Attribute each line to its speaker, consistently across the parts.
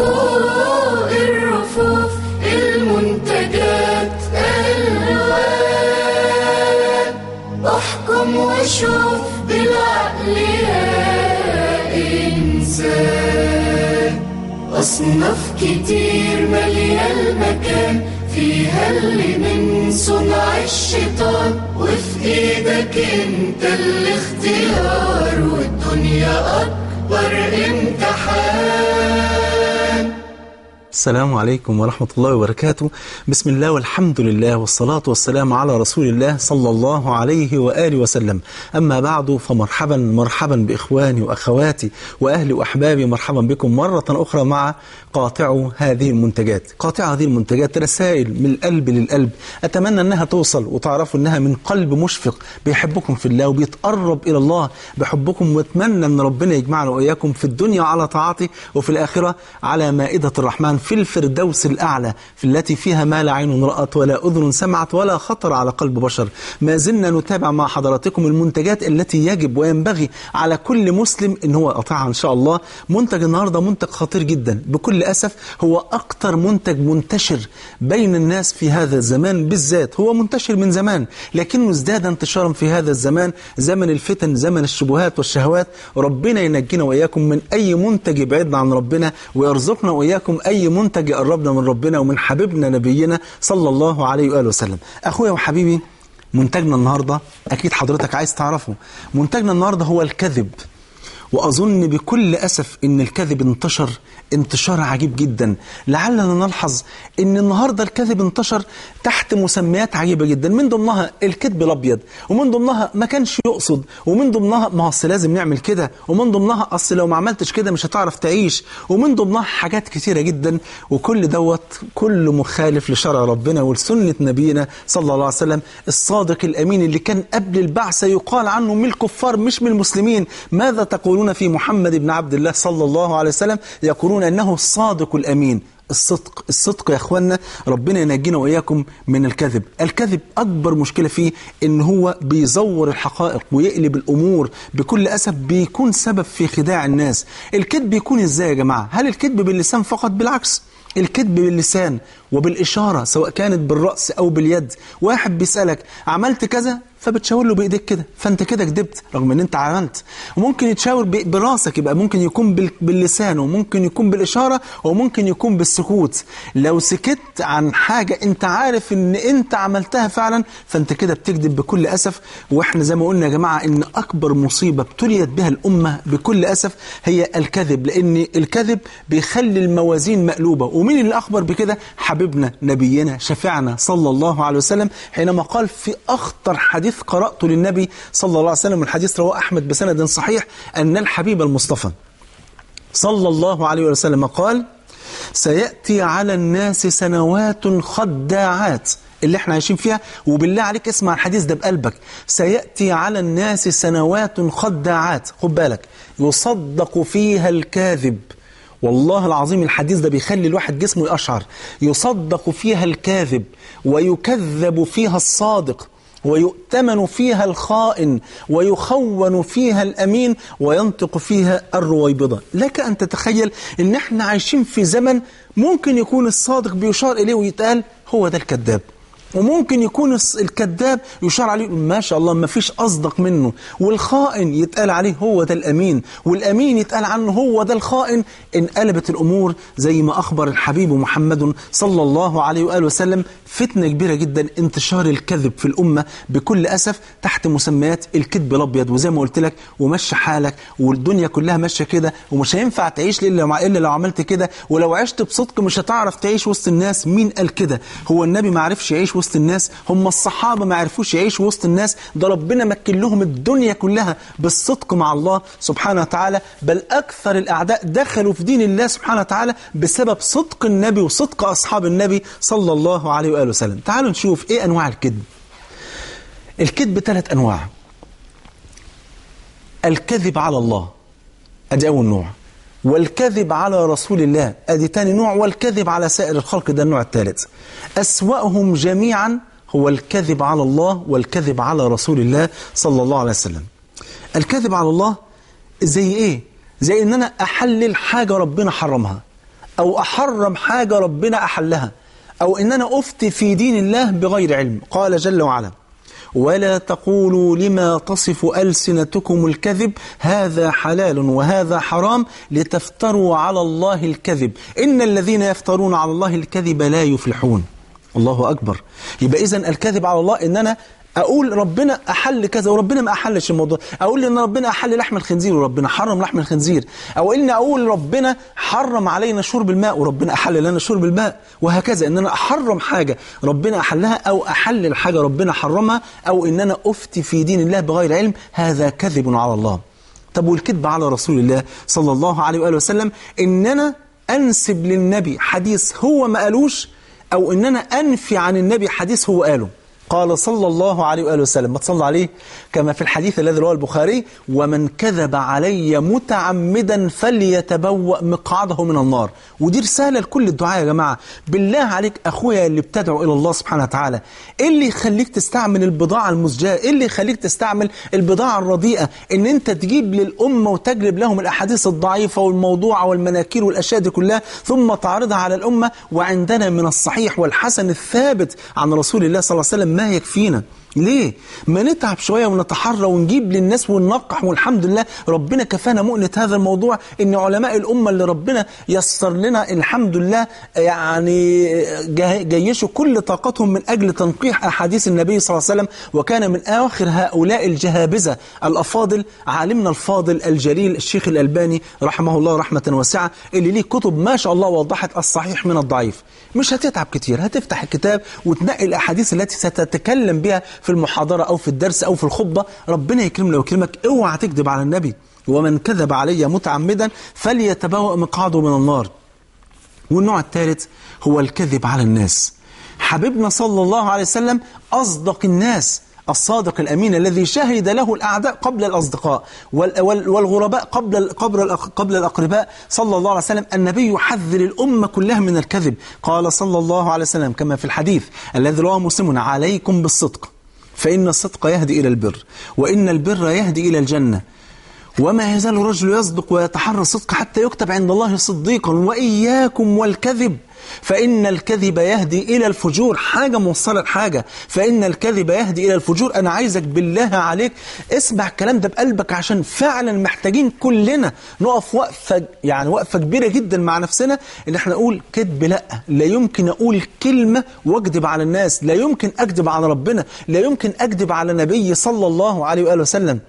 Speaker 1: فوق الرفوف المنتجات ألوان أحكم وشوف بالعقل يا إنسان. أصناف كتير مالية المكان فيها اللي من صنع الشيطان. وفي إيدك أنت الاختيار والدنيا أكبر إمتحان.
Speaker 2: السلام عليكم ورحمة الله وبركاته. بسم الله والحمد لله والصلاة والسلام على رسول الله صلى الله عليه وآله وسلم. أما بعد فمرحبا مرحبا بإخواني وأخواتي وأهلي وأحبابي. مرحبا بكم مرة أخرى مع قاطع هذه المنتجات. قاطع هذه المنتجات رسائل من القلب للقلب. أتمنى أنها توصل وتعرفوا أنها من قلب مشفق. بيحبكم في الله وبيتقرب إلى الله. بحبكم وأتمنى أن ربنا يجمعنا وإياكم في الدنيا على طاعته وفي الآخرة على مائدة الرحمن. في الفردوس الأعلى في التي فيها ما لا عين رأت ولا أذن سمعت ولا خطر على قلب بشر. ما زلنا نتابع مع حضراتكم المنتجات التي يجب وينبغي على كل مسلم أن هو يقطعها إن شاء الله. منتج النهاردة منتج خطير جدا. بكل أسف هو أكتر منتج منتشر بين الناس في هذا الزمان بالذات هو منتشر من زمان لكنه ازداد انتشارا في هذا الزمان. زمن الفتن زمن الشبهات والشهوات. ربنا ينجينا وإياكم من أي منتج يبعدنا عن ربنا ويرزقنا وإياكم أي منتج يقربنا من ربنا ومن حبيبنا نبينا صلى الله عليه وآله وسلم. أخويا وحبيبي منتجنا النهاردة أكيد حضرتك عايز تعرفه منتجنا النهاردة هو الكذب. وأظن بكل أسف أن الكذب انتشر انتشار عجيب جدا. لعلنا نلحظ أن النهاردة الكذب انتشر تحت مسميات عجيبة جدا. من ضمنها الكذب الأبيض ومن ضمنها ما كانش يقصد ومن ضمنها ما أصل لازم نعمل كده ومن ضمنها أصل لو ما عملتش كده مش هتعرف تعيش. ومن ضمنها حاجات كثيرة جدا. وكل دوت كله مخالف لشرع ربنا ولسنة نبينا صلى الله عليه وسلم. الصادق الأمين اللي كان قبل البعثة يقال عنه من الكفار مش من المسلمين. ماذا تقولون في محمد بن عبد الله صلى الله عليه وسلم؟ يقولون أنه الصادق الأمين. الصدق الصدق يا اخوانا ربنا ينجينا وإياكم من الكذب. الكذب أكبر مشكلة فيه إن هو بيزور الحقائق ويقلب الأمور. بكل أسف بيكون سبب في خداع الناس. الكذب بيكون إزاي يا جماعة؟ هل الكذب باللسان فقط؟ بالعكس. الكذب باللسان وبالإشارة سواء كانت بالرأس أو باليد. واحد بيسألك عملت كذا؟ فبتشاور له بإيديك كده. فأنت كده كدبت رغم إن أنت عملت. وممكن يتشاور براسك يبقى ممكن يكون باللسان وممكن يكون بالإشارة وممكن يكون بالسكوت. لو سكت عن حاجة أنت عارف إن أنت عملتها فعلا فأنت كده بتكذب بكل أسف. وإحنا زي ما قلنا يا جماعة إن أكبر مصيبة ابتليت بها الأمة بكل أسف هي الكذب. لأن الكذب بيخلي الموازين مقلوبة. ومين اللي أخبر بكده؟ حبيبنا نبينا شفيعنا صلى الله عليه وسلم حينما قال في أخطر حديث حديث قرأته للنبي صلى الله عليه وسلم الحديث رواه أحمد بسند صحيح أن الحبيب المصطفى صلى الله عليه وسلم قال سيأتي على الناس سنوات خداعات اللي إحنا عايشين فيها وبالله عليك اسمع الحديث ده بقلبك. سيأتي على الناس سنوات خداعات خد بالك يصدق فيها الكاذب والله العظيم الحديث ده بيخلي الواحد جسمه يقشعر. يصدق فيها الكاذب ويكذب فيها الصادق ويؤتمن فيها الخائن ويخون فيها الأمين وينطق فيها الرويبضة. لك أن تتخيل أن إحنا عايشين في زمن ممكن يكون الصادق بيشار إليه ويتقال هو ده الكذاب. وممكن يكون الكذاب يشار عليه ما شاء الله ما فيش أصدق منه. والخائن يتقال عليه هو ده الأمين. والأمين يتقال عنه هو ده الخائن. انقلبت الأمور زي ما أخبر الحبيب محمد صلى الله عليه وآله وسلم. فتنة كبيرة جدا انتشار الكذب في الأمة. بكل أسف تحت مسميات الكذب الأبيض. وزي ما قلت لك ومشي حالك. والدنيا كلها ماشية كده. ومش هينفع تعيش إلا إلا لو عملت كده. ولو عشت بصدق مش هتعرف تعيش وسط الناس. مين قال كده؟ هو النبي ما عرفش يعيش وسط الناس هم الصحابة ما عرفوش يعيشوا وسط الناس ده ربنا مكن لهم الدنيا كلها بالصدق مع الله سبحانه وتعالى بل أكثر الأعداء دخلوا في دين الله سبحانه وتعالى بسبب صدق النبي وصدق أصحاب النبي صلى الله عليه وآله وسلم. تعالوا نشوف إيه أنواع الكذب. الكذب ثلاث أنواع. الكذب على الله أدي أول نوع. والكذب على رسول الله. أدي تاني نوع والكذب على سائر الخلق. ده النوع الثالث. أسوأهم جميعا هو الكذب على الله والكذب على رسول الله صلى الله عليه وسلم. الكذب على الله زي إيه؟ زي إن أنا أحلل حاجة ربنا حرمها أو أحرم حاجة ربنا أحلها أو إن أنا أفتي في دين الله بغير علم. قال جل وعلا ولا تقولوا لما تصف ألسنتكم الكذب هذا حلال وهذا حرام لتفتروا على الله الكذب. إن الذين يفترون على الله الكذب لا يفلحون. الله أكبر. يبقى إذن الكذب على الله إن أنا أقول ربنا أحل كذا وربنا ما أحلش الموضوع. أقول إن ربنا أحل لحم الخنزير وربنا حرم لحم الخنزير. أو إن أقول ربنا حرم علينا شرب الماء وربنا أحل لنا شرب الماء. وهكذا إن أنا أحرم حاجة ربنا أحلها أو احلل حاجة ربنا حرمها أو إن أنا أفتي في دين الله بغير علم هذا كذب على الله. طب والكذب على رسول الله صلى الله عليه وآله وسلم؟ ان أنا أنسب للنبي حديث هو ما قالوش أو ان أنا أنفي عن النبي حديث هو قاله. قال صلى الله عليه وآله وسلم. ما تصلى عليه؟ كما في الحديث الذي رواه البخاري ومن كذب علي متعمدا فليتبوأ مقعده من النار. ودي رسالة لكل الدعاء يا جماعة. بالله عليك أخويا اللي بتدعو إلى الله سبحانه وتعالى إيه اللي يخليك تستعمل البضاعة المزجاة؟ إيه اللي يخليك تستعمل البضاعة الرديئة؟ إن أنت تجيب للأمة وتجلب لهم الأحاديث الضعيفة والموضوعة والمناكير والأشياء دي كلها ثم تعرضها على الأمة. وعندنا من الصحيح والحسن الثابت عن رسول الله صلى الله عليه وسلم ما يكفينا؟ ليه؟ ما نتعب شوية ونتحرى ونجيب للناس وننقح والحمد لله ربنا كفانا مؤنة هذا الموضوع إن علماء الأمة اللي ربنا يسر لنا الحمد لله يعني جيشوا كل طاقتهم من أجل تنقيح أحاديث النبي صلى الله عليه وسلم وكان من آخر هؤلاء الجهابذة الأفاضل عالمنا الفاضل الجليل الشيخ الألباني رحمه الله رحمة واسعة اللي ليه كتب ما شاء الله وضحت الصحيح من الضعيف مش هتتعب كتير هتفتح الكتاب وتنقي الأحاديث التي ستتكلم بها في المحاضرة أو في الدرس أو في الخطبة ربنا يكرمنا ويكرمك. أوعى تكذب على النبي. ومن كذب علي متعمدا فليتبوأ مقعده من النار. والنوع الثالث هو الكذب على الناس. حبيبنا صلى الله عليه وسلم أصدق الناس. الصادق الأمين الذي شهد له الأعداء قبل الأصدقاء. والغرباء قبل قبل قبل الأقرباء. صلى الله عليه وسلم النبي يحذر الأمة كلها من الكذب. قال صلى الله عليه وسلم كما في الحديث الذي رواه مسلم عليكم بالصدق. فإن الصدق يهدي إلى البر وإن البر يهدي إلى الجنة. وما يزال الرجل يصدق ويتحرى الصدق حتى يكتب عند الله صديقا وإياكم والكذب. فإن الكذب يهدي إلى الفجور. حاجة موصلة لحاجة فإن الكذب يهدي إلى الفجور. أنا عايزك بالله عليك اسمع الكلام ده بقلبك عشان فعلا محتاجين كلنا نقف وقفة يعني وقفة كبيرة جدا مع نفسنا إن إحنا نقول كذب. لا لا يمكن أقول كلمة وأكذب على الناس. لا يمكن أكذب على ربنا. لا يمكن أكذب على نبي صلى الله عليه وآله وسلم.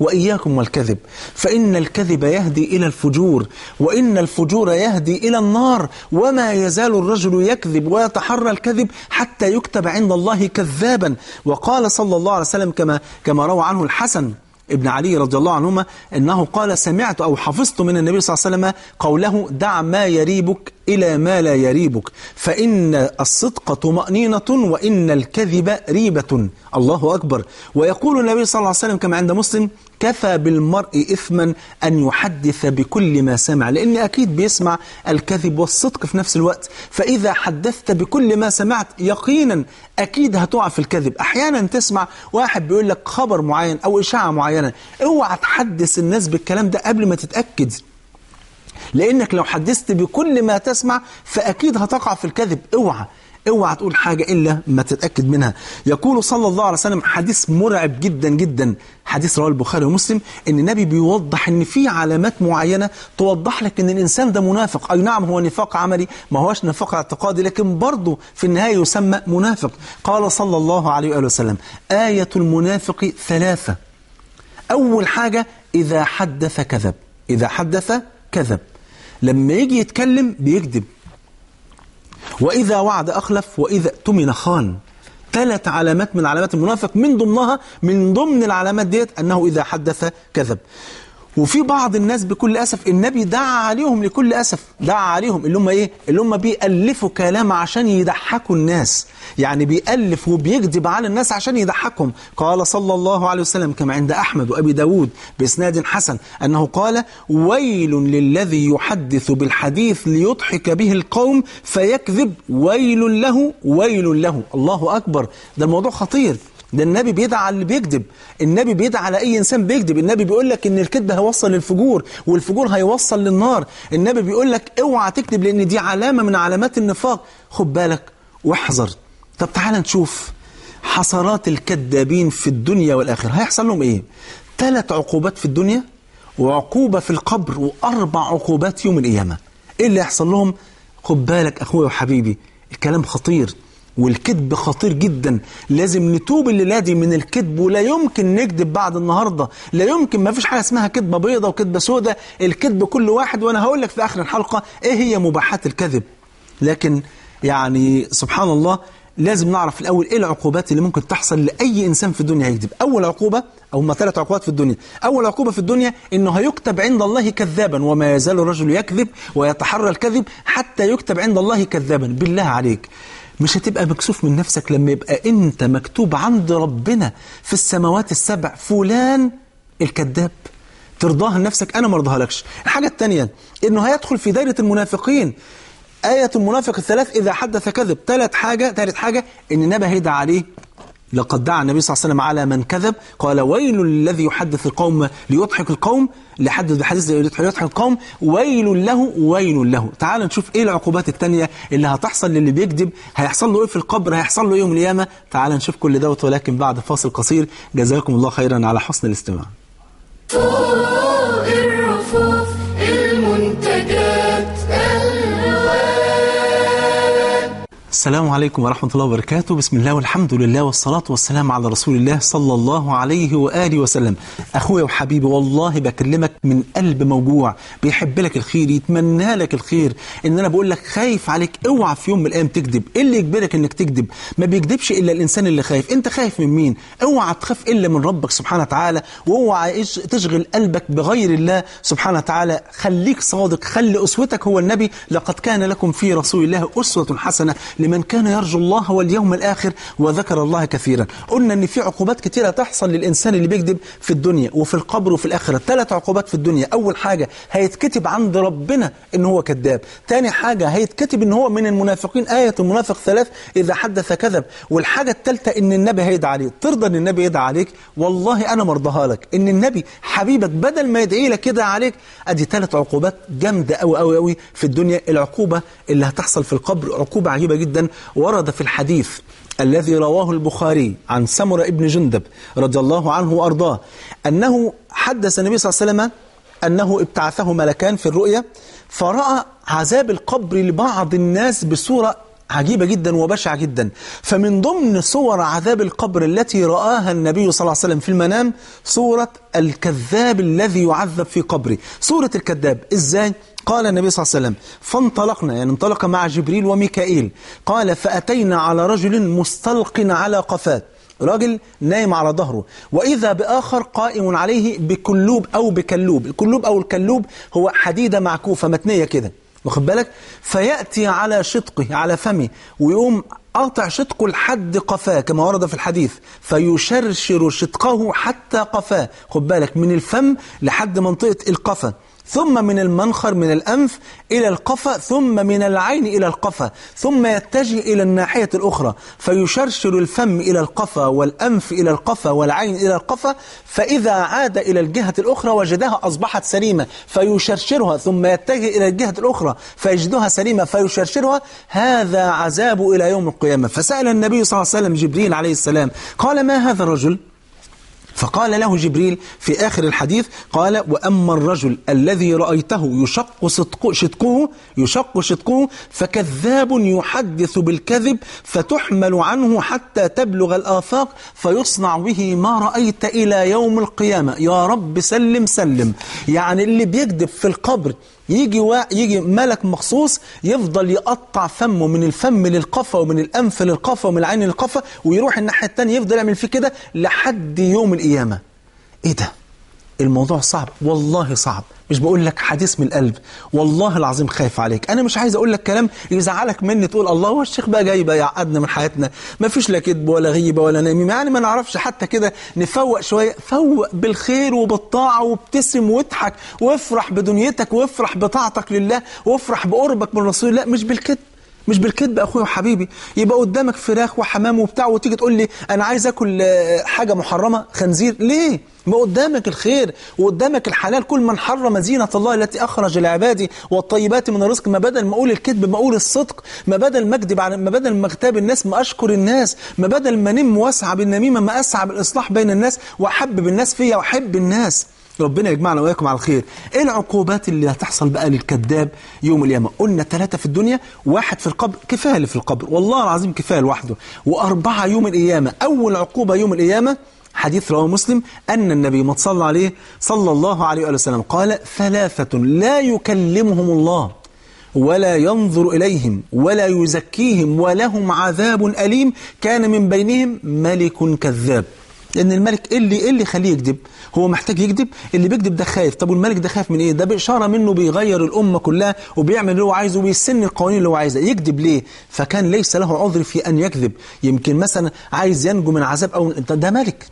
Speaker 2: وإياكم والكذب. فإن الكذب يهدي إلى الفجور وإن الفجور يهدي إلى النار وما يزال الرجل يكذب ويتحرى الكذب حتى يكتب عند الله كذابا. وقال صلى الله عليه وسلم كما, كما روى عنه الحسن ابن علي رضي الله عنهما أنه قال سمعت أو حفظت من النبي صلى الله عليه وسلم قوله دع ما يريبك إلى ما لا يريبك. فإن الصدق طمأنينة وإن الكذب ريبة. الله أكبر. ويقول النبي صلى الله عليه وسلم كما عند مسلم كفى بالمرء إثما أن يحدث بكل ما سمع. لأن أكيد بيسمع الكذب والصدق في نفس الوقت. فإذا حدثت بكل ما سمعت يقينا أكيد هتقع في الكذب. أحيانا تسمع واحد بيقول لك خبر معين أو إشاعة معينة. اوعى تحدث الناس بالكلام ده قبل ما تتأكد. لأنك لو حدثت بكل ما تسمع فأكيد هتقع في الكذب. اوعى اوعى تقول حاجة إلا ما تتأكد منها. يقول صلى الله عليه وسلم حديث مرعب جدا جدا حديث رواه البخاري ومسلم إن النبي بيوضح إن في علامات معينة توضح لك إن الإنسان ده منافق. أي نعم هو نفاق عملي ما هوش نفاق اعتقادي لكن برضه في النهاية يسمى منافق. قال صلى الله عليه وآله وسلم آية المنافق ثلاثة. أول حاجة إذا حدث كذب. إذا حدث كذب. لما يجي يتكلم بيكذب. وإذا وعد أخلف وإذا اؤتمن خان. ثلاث علامات من علامات المنافق من ضمنها من ضمن العلامات ديت أنه إذا حدث كذب. وفي بعض الناس بكل أسف النبي دعا عليهم لكل أسف. دعا عليهم. اللي هم إيه؟ اللي هم بيألفوا كلام عشان يضحكوا الناس. يعني بيألف وبيكذب على الناس عشان يضحكهم. قال صلى الله عليه وسلم كما عند أحمد وأبي داود بإسناد حسن أنه قال ويل للذي يحدث بالحديث ليضحك به القوم فيكذب. ويل له ويل له. الله أكبر. ده الموضوع خطير. ده النبي بيدعى على اللي بيكذب. النبي بيدعى على أي إنسان بيكذب. النبي بيقول لك إن الكذب هيوصل للفجور والفجور هيوصل للنار. النبي بيقول لك اوعى تكذب لأن دي علامة من علامات النفاق. خد بالك واحذر. طب تعال نشوف حسرات الكذابين في الدنيا والآخرة. هيحصل لهم إيه؟ ثلاث عقوبات في الدنيا وعقوبة في القبر وأربع عقوبات يوم القيامة. إيه اللي يحصل لهم؟ خد بالك أخويا وحبيبي الكلام خطير. والكذب خطير جدا. لازم نتوب الليلة دي من الكذب ولا يمكن نكذب بعد النهارده. لا يمكن ما فيش حاجة اسمها كذبة بيضة وكذبة سوداء الكذب كل واحد وأنا هقول لك في آخر الحلقة إيه هي مباحات الكذب. لكن يعني سبحان الله لازم نعرف الأول إيه العقوبات اللي ممكن تحصل لأي إنسان في الدنيا هيكذب أول عقوبة أو ما ثلاث عقوبات في الدنيا. أول عقوبة في الدنيا إنه هيكتب عند الله كذابا وما يزال الرجل يكذب ويتحرى الكذب حتى يكتب عند الله كذابا. بالله عليك. مش هتبقى مكسوف من نفسك لما يبقى انت مكتوب عند ربنا في السماوات السبع فلان الكذاب. ترضاها لنفسك أنا ما ارضاها الحاجة الثانية إنه هيدخل في دايرة المنافقين. آية المنافق الثلاث إذا حدث كذب. ثالث حاجة ثالث حاجة إن النبي هيدعى عليه لقد دعا النبي صلى الله عليه وسلم على من كذب. قال ويل للذي يحدث القوم ليضحك القوم ليحدث بحديث ليضحك القوم. ويل له ويل له. تعال نشوف إيه العقوبات الثانية اللي هتحصل للي بيكذب. هيحصل له إيه في القبر؟ هيحصل له إيه يوم القيامة؟ تعال نشوف كل دوت ولكن بعد فاصل قصير. جزاكم الله خيرا على حسن الاستماع.
Speaker 1: فوق الرفوف
Speaker 2: السلام عليكم ورحمة الله وبركاته. بسم الله والحمد لله والصلاة والسلام على رسول الله صلى الله عليه وآله وسلم. أخويا وحبيبي والله بكلمك من قلب موجوع. بيحب لك الخير يتمنى لك الخير. إن أنا بقول لك خايف عليك اوعى في يوم من الأيام تكذب. إيه اللي يجبرك إنك تكذب؟ ما بيكذبش إلا الإنسان اللي خايف. أنت خايف من مين؟ اوعى تخاف إلا من ربك سبحانه وتعالى وأوعى تشغل قلبك بغير الله سبحانه وتعالى. خليك صادق خلي أسوتك هو النبي. لقد كان لكم في رسول الله أسوة حسنة لمن كان يرجو الله واليوم الآخر وذكر الله كثيرا. قلنا أن في عقوبات كثيرة تحصل للإنسان اللي بيكذب في الدنيا وفي القبر وفي الآخرة. ثلاث عقوبات في الدنيا. أول حاجة هيتكتب عند ربنا أن هو كذاب. تاني حاجة هيتكتب أن هو من المنافقين آية المنافق ثلاث إذا حدث كذب. والحاجة الثالثة أن النبي هيدعى عليه ترضى أن النبي يدعى عليك. والله أنا مرضاها لك. أن النبي حبيبك بدل ما يدعي لك كده عليك. أدي ثلاث عقوبات جامدة أوي أوي أوي في الدنيا. العقوبة اللي هتحصل في القبر عقوبة عجيبة جدا. ورد في الحديث الذي رواه البخاري عن سمرة ابن جندب رضي الله عنه وأرضاه أنه حدث النبي صلى الله عليه وسلم أنه ابتعثه ملكان في الرؤيا فرأى عذاب القبر لبعض الناس بصورة عجيبة جدا وبشعة جدا فمن ضمن صور عذاب القبر التي رآها النبي صلى الله عليه وسلم في المنام صورة الكذاب الذي يعذب في قبره صورة الكذاب إزاي؟ قال النبي صلى الله عليه وسلم فانطلقنا. يعني انطلق مع جبريل وميكائيل. قال فأتينا على رجل مستلق على قفاه. راجل نايم على ظهره. وإذا بآخر قائم عليه بكلوب أو بكلوب. الكلوب أو الكلوب هو حديدة معكوفة متنية كده. واخد بالك؟ فيأتي على شدقه على فمه ويقوم قاطع شدقه لحد قفاه كما ورد في الحديث. فيشرشر شدقه حتى قفاه. خد بالك من الفم لحد منطقة القفا. ثم من المنخر من الأنف إلى القفا ثم من العين إلى القفا ثم يتجه إلى الناحية الأخرى فيشرشر الفم إلى القفا والأنف إلى القفا والعين إلى القفا فإذا عاد إلى الجهة الأخرى وجدها أصبحت سليمة فيشرشرها ثم يتجه إلى الجهة الأخرى فيجدها سليمة فيشرشرها هذا عذاب إلى يوم القيامة فسأل النبي صلى الله عليه وسلم جبريل عليه السلام قال ما هذا الرجل؟ فقال له جبريل في آخر الحديث قال وأما الرجل الذي رأيته يشق صدقه شدقه يشق شدقه فكذاب يحدث بالكذب فتحمل عنه حتى تبلغ الآفاق فيصنع به ما رأيت إلى يوم القيامة. يا رب سلم سلم. يعني اللي بيكذب في القبر يجي وا... يجي ملك مخصوص يفضل يقطع فمه من الفم للقفا ومن الأنف للقفا ومن العين للقفا ويروح الناحية الثانية يفضل يعمل فيه كده لحد يوم القيامة. إيه ده؟ الموضوع صعب. والله صعب. مش بقول لك حديث من القلب. والله العظيم خايف عليك. أنا مش عايز أقول لك كلام يزعلك مني تقول الله هو الشيخ بقى جاي بقى يعقدنا من حياتنا. ما فيش لا كذب ولا غيبة ولا نميمة. يعني ما نعرفش حتى كده نفوق شوية. فوق بالخير وبالطاعة وابتسم واضحك وافرح بدنيتك وافرح بطاعتك لله وافرح بقربك من رسول الله مش بالكذب. مش بالكذب يا أخويا وحبيبي يبقى قدامك فراخ وحمام وبتاع وتيجي تقول لي أنا عايز آكل آه، حاجة محرمة خنزير. ليه؟ ما قدامك الخير وقدامك الحلال. كل من حرم زينة الله التي أخرج لعباده والطيبات من الرزق ما بدل ما أقول الكذب ما أقول الصدق ما بدل ما أكذب ما بدل ما أغتاب الناس ما أشكر الناس ما بدل ما نم وأسعى بالنميمة ما أسعى بالإصلاح بين الناس وأحبب الناس فيا وأحب الناس. ربنا يجمعنا وإياكم على الخير إيه العقوبات اللي هتحصل بقى للكذاب يوم القيامة؟ قلنا ثلاثة في الدنيا واحد في القبر. كفاية اللي في القبر. والله العظيم كفاية لوحده. وأربعة يوم القيامة. أول عقوبة يوم القيامة حديث رواه مسلم أن النبي ما صلى عليه صلى الله عليه وآله وسلم قال ثلاثة لا يكلمهم الله ولا ينظر إليهم ولا يزكيهم ولهم عذاب أليم. كان من بينهم ملك كذاب. لأن الملك إيه اللي إيه اللي يخليه يكذب. هو محتاج يكذب. اللي بيكذب ده خايف. طب والملك ده خايف من إيه؟ ده بإشارة منه بيغير الأمة كلها وبيعمل اللي هو عايزه وبيسن القوانين اللي هو عايزها. يكذب ليه؟ فكان ليس له عذر في أن يكذب. يمكن مثلا عايز ينجو من عذاب ده ده ملك.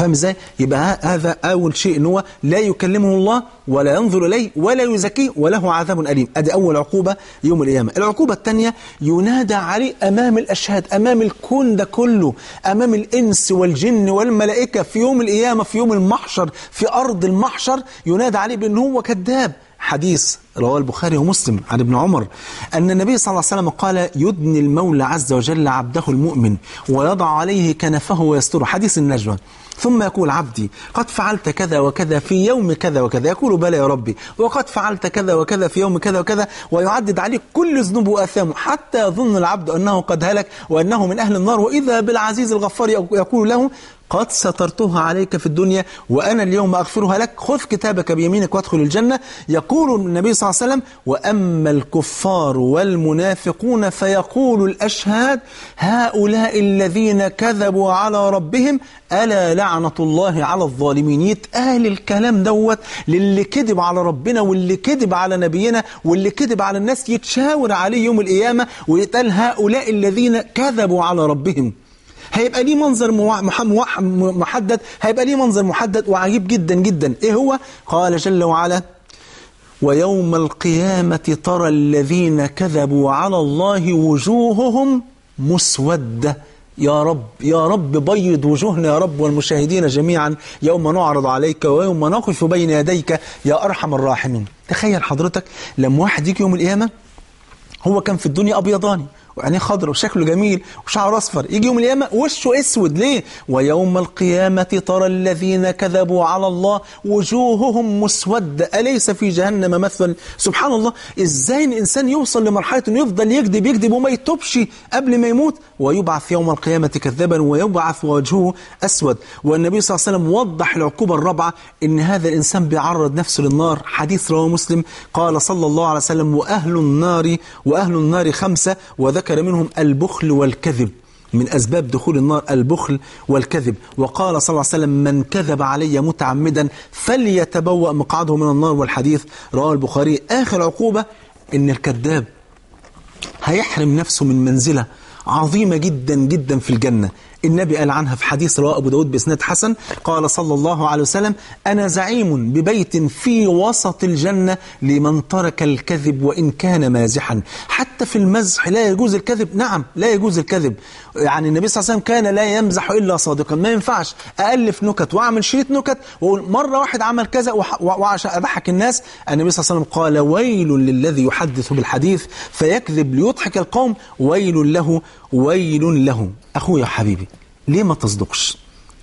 Speaker 2: فاهم إزاي؟ يبقى هذا أول شيء إن هو لا يكلمه الله ولا ينظر إليه ولا يزكيه وله عذاب أليم، ادي أول عقوبة يوم القيامة، العقوبة الثانية ينادى عليه أمام الأشهاد، أمام الكون ده كله، أمام الإنس والجن والملائكة في يوم القيامة في يوم المحشر في أرض المحشر ينادى عليه بان هو كذاب، حديث رواه البخاري ومسلم عن ابن عمر أن النبي صلى الله عليه وسلم قال يدني المولى عز وجل عبده المؤمن ويضع عليه كنفه ويستره. حديث النجوى. ثم يقول عبدي قد فعلت كذا وكذا في يوم كذا وكذا. يقول بلى يا ربي وقد فعلت كذا وكذا في يوم كذا وكذا. ويعدد عليه كل ذنوب وآثامه حتى يظن العبد أنه قد هلك وأنه من أهل النار. وإذا بالعزيز الغفار يقول له قد سترتها عليك في الدنيا وأنا اليوم أغفرها لك. خذ كتابك بيمينك وادخل الجنة. يقول النبي صلى الله عليه وسلم وأما الكفار والمنافقون فيقول الأشهاد هؤلاء الذين كذبوا على ربهم ألا لعنة الله على الظالمين؟ يتقال الكلام دوت للي كذب على ربنا واللي كذب على نبينا واللي كذب على الناس يتشاور عليه يوم القيامة ويتقال هؤلاء الذين كذبوا على ربهم. هيبقى ليه منظر محدد هيبقى ليه منظر محدد وعجيب جدا جدا. إيه هو؟ قال جل وعلا ويوم القيامة ترى الذين كذبوا على الله وجوههم مسودة. يا رب يا رب بيض وجوهنا يا رب والمشاهدين جميعا يوم نعرض عليك ويوم نقف بين يديك يا أرحم الراحمين. تخيل حضرتك لما واحد يجي يوم القيامة هو كان في الدنيا أبيضاني وعينيه خضرا وشكله جميل وشعره أصفر. يجي يوم القيامة وشه أسود. ليه؟ ويوم القيامة ترى الذين كذبوا على الله وجوههم مسوده أليس في جهنم مثل؟ سبحان الله. إزاي الإنسان يوصل لمرحلة إنه يفضل يكذب يكذب وما يتوبش قبل ما يموت؟ ويبعث يوم القيامة كذابا ويبعث وجهه أسود. والنبي صلى الله عليه وسلم وضح العقوبة الرابعة إن هذا الإنسان بيعرض نفسه للنار. حديث رواه مسلم. قال صلى الله عليه وسلم وأهل النار وأهل النار خمسة وذكر منهم البخل والكذب من أسباب دخول النار البخل والكذب. وقال صلى الله عليه وسلم من كذب علي متعمدا فليتبوأ مقعده من النار. والحديث رواه البخاري. آخر عقوبة إن الكذاب هيحرم نفسه من منزلة عظيمة جدا جدا في الجنة. النبي قال عنها في حديث رواه أبو داود بإسناد حسن قال صلى الله عليه وسلم أنا زعيم ببيت في وسط الجنة لمن ترك الكذب وإن كان مازحا. حتى في المزح لا يجوز الكذب. نعم لا يجوز الكذب. يعني النبي صلى الله عليه وسلم كان لا يمزح إلا صادقا. ما ينفعش أألف نكت وأعمل شريط نكت وأقول مرة واحد عمل كذا وعشان أضحك الناس. النبي صلى الله عليه وسلم قال ويل للذي يحدث بالحديث فيكذب ليضحك القوم. ويل له ويل له. أخويا حبيبي ليه ما تصدقش؟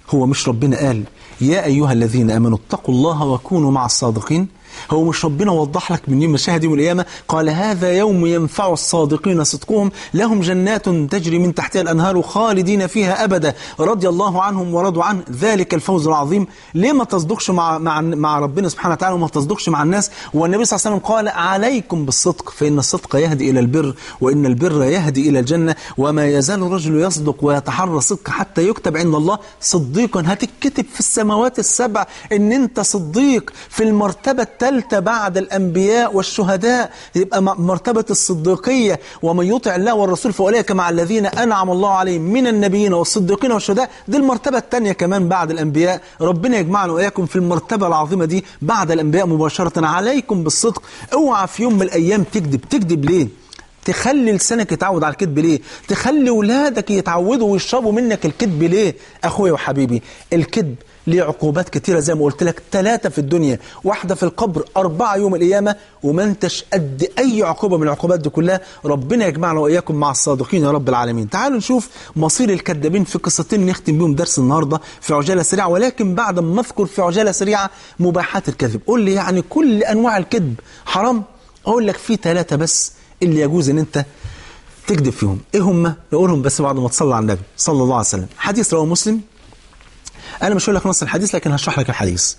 Speaker 2: هو مش ربنا قال يا أيها الذين آمنوا اتقوا الله وكونوا مع الصادقين. هو مش ربنا وضح لك من يوم مشاهد يوم القيامة؟ قال هذا يوم ينفع الصادقين صدقهم لهم جنات تجري من تحتها الأنهار خالدين فيها أبدا. رضي الله عنهم ورضوا عنه. ذلك الفوز العظيم. ليه ما تصدقش مع, مع, مع ربنا سبحانه وتعالى وما تصدقش مع الناس؟ والنبي صلى الله عليه وسلم قال عليكم بالصدق فإن الصدق يهدي إلى البر وإن البر يهدي إلى الجنة. وما يزال الرجل يصدق ويتحرى صدق حتى يكتب عند الله صديقا. هتتكتب في السماوات السبع. إن أنت صديق في المرتبة الثالثة بعد الأنبياء والشهداء يبقى مرتبة الصديقية ومن يطع الله والرسول فأولئك مع الذين أنعم الله عليهم من النبيين والصديقين والشهداء دي المرتبة الثانية كمان بعد الأنبياء. ربنا يجمعنا وإياكم في المرتبة العظيمة دي بعد الأنبياء مباشرة. عليكم بالصدق. اوعى في يوم من الأيام تكذب. تكذب ليه؟ تخلي لسانك يتعود على الكذب ليه؟ تخلي ولادك يتعودوا ويشربوا منك الكذب ليه؟ أخويا وحبيبي الكذب ليه عقوبات كتيرة زي ما قلت لك ثلاثة في الدنيا واحدة في القبر أربعة يوم القيامة وما انتش قد أي عقوبة من العقوبات دي كلها. ربنا يجمعنا وإياكم مع الصادقين يا رب العالمين. تعالوا نشوف مصير الكذابين في قصتين نختم بيهم درس النهاردة في عجالة سريعة ولكن بعد ما أذكر في عجالة سريعة مباحات الكذب. قول لي يعني كل أنواع الكذب حرام؟ أقول لك في ثلاثة بس. اللي يجوز أن أنت تكذب فيهم. إيه هم؟ نقولهم بس بعد ما تصلى على النبي صلى الله عليه وسلم. حديث رواه مسلم. أنا مش هقول لك نص الحديث لكن هشرح لك الحديث.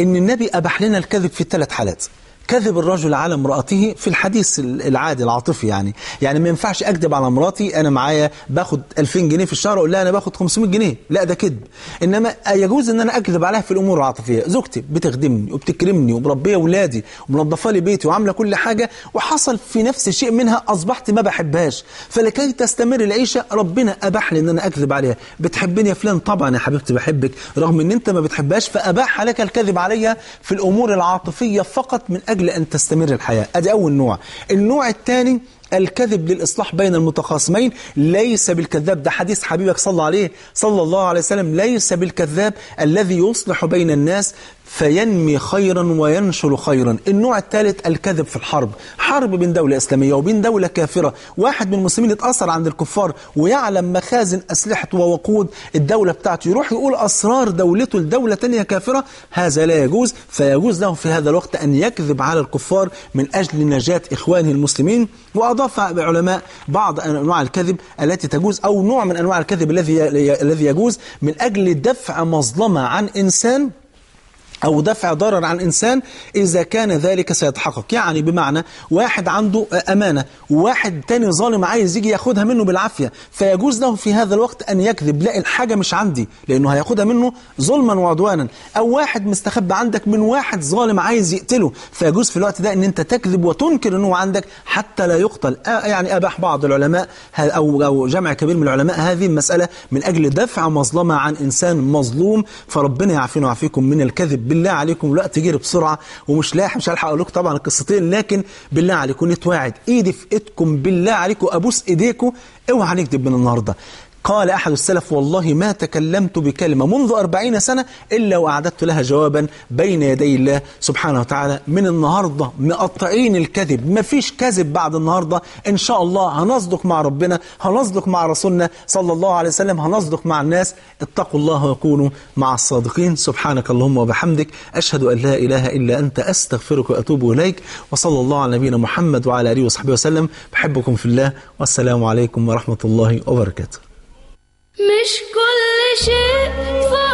Speaker 2: إن النبي أباح لنا الكذب في ثلاث حالات. كذب الرجل على امرأته في الحديث العادي العاطفي يعني. يعني ما ينفعش أكذب على مراتي أنا معايا باخد 2000 جنيه في الشهر أقول لها أنا باخد 500 جنيه. لا ده كذب. إنما يجوز إن أنا أكذب عليها في الأمور العاطفية. زوجتي بتخدمني وبتكرمني ومربية أولادي ومنظفة لي بيتي وعاملة كل حاجة وحصل في نفس شيء منها أصبحت ما بحبهاش. فلكي تستمر العيشة ربنا أباح لي إن أنا أكذب عليها. بتحبني يا فلان؟ طبعا يا حبيبتي بحبك. رغم إن أنت ما بتحبهاش فأباح لك الكذب عليها في الأمور العاطفية فقط من أن تستمر الحياة. أدي أول نوع. النوع الثاني الكذب للإصلاح بين المتخاصمين. ليس بالكذاب. ده حديث حبيبك صلى عليه صلى الله عليه وسلم. ليس بالكذاب الذي يصلح بين الناس فينمي خيرا وينشر خيرا. النوع الثالث الكذب في الحرب. حرب بين دولة إسلامية وبين دولة كافرة. واحد من المسلمين اتأثر عند الكفار ويعلم مخازن أسلحة ووقود. الدولة بتاعته يروح يقول أسرار دولته لدولة تانية كافرة. هذا لا يجوز. فيجوز له في هذا الوقت أن يكذب على الكفار من أجل نجاة إخوانه المسلمين. وأضاف علماء بعض أنواع الكذب التي تجوز أو نوع من أنواع الكذب الذي الذي يجوز من أجل دفع مظلمة عن إنسان أو دفع ضرر عن إنسان إذا كان ذلك سيتحقق. يعني بمعنى واحد عنده أمانة وواحد تاني ظالم عايز يجي ياخدها منه بالعافية فيجوز له في هذا الوقت أن يكذب لا الحاجة مش عندي لأنه هياخدها منه ظلما وعدوانا. أو واحد مستخبى عندك من واحد ظالم عايز يقتله فيجوز في الوقت ده أن أنت تكذب وتنكر أنه عندك حتى لا يقتل. يعني أباح بعض العلماء أو أو جمع كبير من العلماء هذه المسألة من أجل دفع مظلمة عن إنسان مظلوم فربنا يعافينا ويعافيكم من الكذب بالله عليكم الوقت جري بسرعة ومش لاحق مش هلحق أقول لكم طبعا القصتين لكن بالله عليكم نتواعد إيدي في إيدكم بالله عليكم أبوس إيديكم أوعى نكذب من النهارده. قال أحد السلف والله ما تكلمت بكلمة منذ أربعين سنة إلا وأعددت لها جوابا بين يدي الله سبحانه وتعالى من النهاردة مقطعين الكذب. ما فيش كذب بعد النهاردة إن شاء الله هنصدق مع ربنا هنصدق مع رسولنا صلى الله عليه وسلم هنصدق مع الناس اتقوا الله وكونوا مع الصادقين. سبحانك اللهم وبحمدك أشهد أن لا إله إلا أنت أستغفرك وأتوب إليك وصلى الله على نبينا محمد وعلى آله وصحبه وسلم. بحبكم في الله والسلام عليكم ورحمة الله وبركاته.
Speaker 1: مش كل شيء فانك